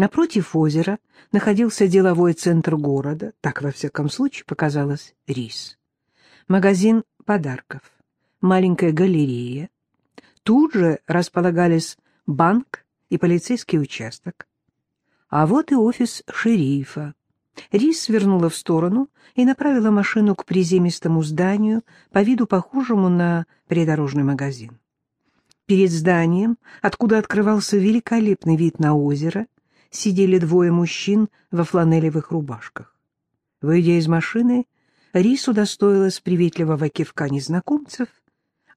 Напротив озера находился деловой центр города, так, во всяком случае, показалось Рис. Магазин подарков, маленькая галерея. Тут же располагались банк и полицейский участок. А вот и офис шерифа. Рис свернула в сторону и направила машину к приземистому зданию, по виду похожему на придорожный магазин. Перед зданием, откуда открывался великолепный вид на озеро, сидели двое мужчин во фланелевых рубашках. Выйдя из машины, Рис удостоилась приветливого кивка незнакомцев,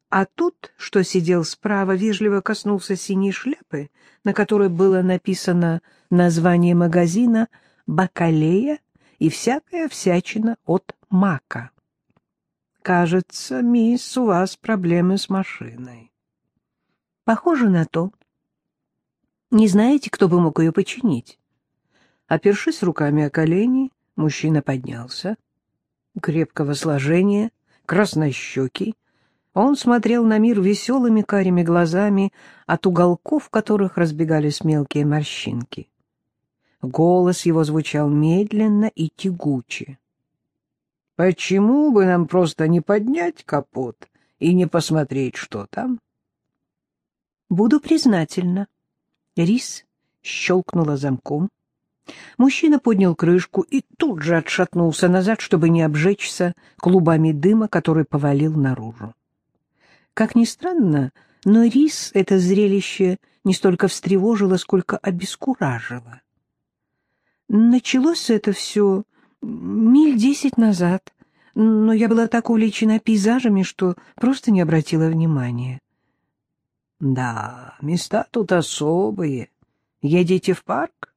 а тот, что сидел справа, вежливо коснулся синей шляпы, на которой было написано название магазина «Бакалея» и всякая всячина от Мака. «Кажется, мисс, у вас проблемы с машиной». «Похоже на то», не знаете, кто бы мог ее починить? Опершись руками о колени, мужчина поднялся. Крепкого сложения, краснощекий, он смотрел на мир веселыми карими глазами, от уголков которых разбегались мелкие морщинки. Голос его звучал медленно и тягуче. — Почему бы нам просто не поднять капот и не посмотреть, что там? — Буду признательна, Рис щелкнула замком. Мужчина поднял крышку и тут же отшатнулся назад, чтобы не обжечься клубами дыма, который повалил наружу. Как ни странно, но Рис это зрелище не столько встревожило, сколько обескуражило. Началось это все миль десять назад, но я была так увлечена пейзажами, что просто не обратила внимания. Да, места тут особые. Едете в парк?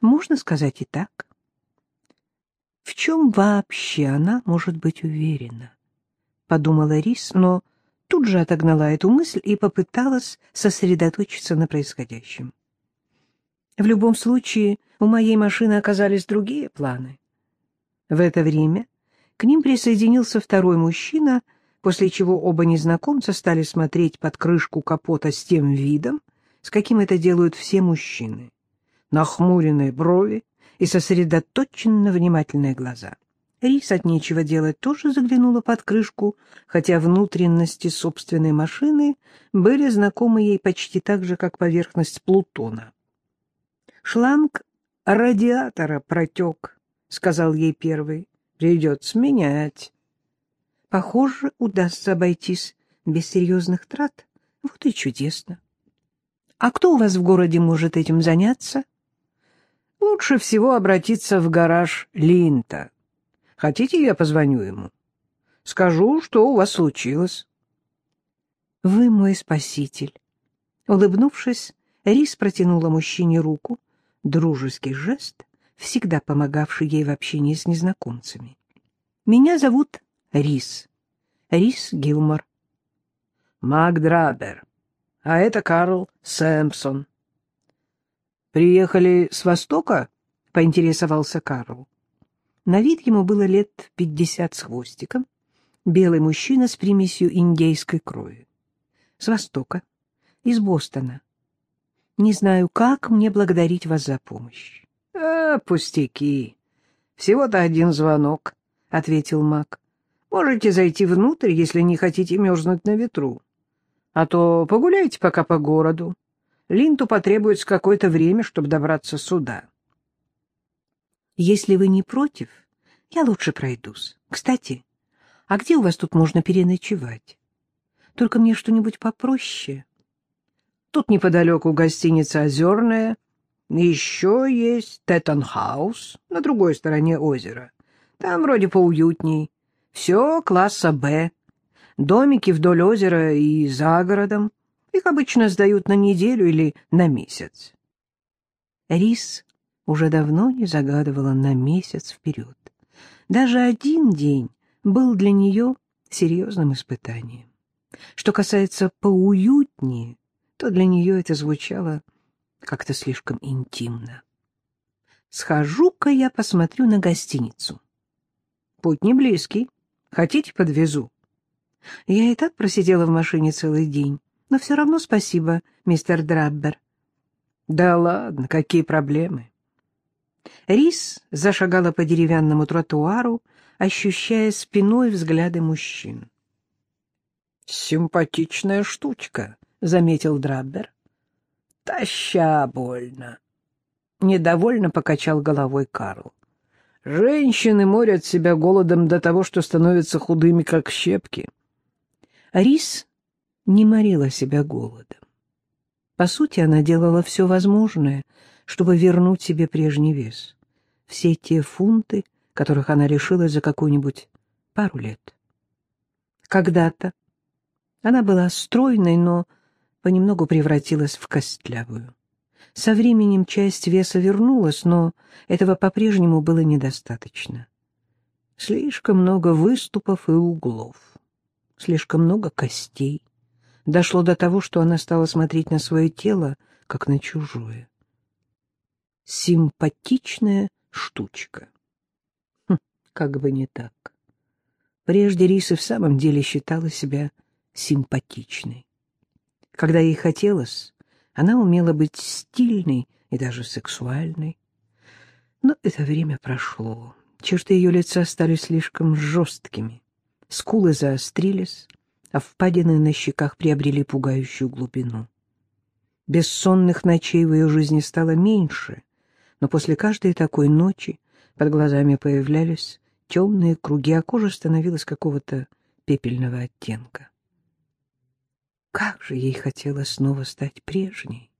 Можно сказать и так. В чем вообще она может быть уверена? Подумала Рис, но тут же отогнала эту мысль и попыталась сосредоточиться на происходящем. В любом случае, у моей машины оказались другие планы. В это время к ним присоединился второй мужчина — после чего оба незнакомца стали смотреть под крышку капота с тем видом, с каким это делают все мужчины. Нахмуренные брови и сосредоточенно внимательные глаза. Рис от нечего делать тоже заглянула под крышку, хотя внутренности собственной машины были знакомы ей почти так же, как поверхность Плутона. «Шланг радиатора протек», — сказал ей первый. «Придется менять». Похоже, удастся обойтись без серьезных трат. Вот и чудесно. А кто у вас в городе может этим заняться? Лучше всего обратиться в гараж Линта. Хотите, я позвоню ему? Скажу, что у вас случилось. Вы мой спаситель. Улыбнувшись, Рис протянула мужчине руку, дружеский жест, всегда помогавший ей в общении с незнакомцами. Меня зовут Рис. Рис Гилмор. Мак Драбер. А это Карл Сэмпсон. «Приехали с Востока?» — поинтересовался Карл. На вид ему было лет пятьдесят с хвостиком. Белый мужчина с примесью индейской крови. С Востока. Из Бостона. Не знаю, как мне благодарить вас за помощь. — А, пустяки. Всего-то один звонок, — ответил Мак. Можете зайти внутрь, если не хотите мерзнуть на ветру. А то погуляйте пока по городу. Линту потребуется какое-то время, чтобы добраться сюда. Если вы не против, я лучше пройдусь. Кстати, а где у вас тут можно переночевать? Только мне что-нибудь попроще. Тут неподалеку гостиница «Озерная». Еще есть Теттенхаус на другой стороне озера. Там вроде поуютней. Все класса «Б». Домики вдоль озера и за городом. Их обычно сдают на неделю или на месяц. Рис уже давно не загадывала на месяц вперед. Даже один день был для нее серьезным испытанием. Что касается поуютнее, то для нее это звучало как-то слишком интимно. «Схожу-ка я посмотрю на гостиницу». «Путь не близкий. Хотите, подвезу? Я и так просидела в машине целый день, но все равно спасибо, мистер Драббер. Да ладно, какие проблемы? Рис зашагала по деревянному тротуару, ощущая спиной взгляды мужчин. «Симпатичная штучка», — заметил Драббер. «Таща больно». Недовольно покачал головой Карл. «Женщины морят себя голодом до того, что становятся худыми, как щепки». Рис не морила себя голодом. По сути, она делала все возможное, чтобы вернуть себе прежний вес. Все те фунты, которых она лишилась за какую-нибудь пару лет. Когда-то она была стройной, но понемногу превратилась в костлявую. Со временем часть веса вернулась, но этого по-прежнему было недостаточно. Слишком много выступов и углов, слишком много костей. Дошло до того, что она стала смотреть на свое тело, как на чужое. Симпатичная штучка. Хм, как бы не так. Прежде Риса в самом деле считала себя симпатичной. Когда ей хотелось, она умела быть стильной и даже сексуальной. Но это время прошло. Черты ее лица стали слишком жесткими. Скулы заострились, а впадины на щеках приобрели пугающую глубину. Бессонных ночей в ее жизни стало меньше, но после каждой такой ночи под глазами появлялись темные круги, а кожа становилась какого-то пепельного оттенка. Как же ей хотелось снова стать прежней!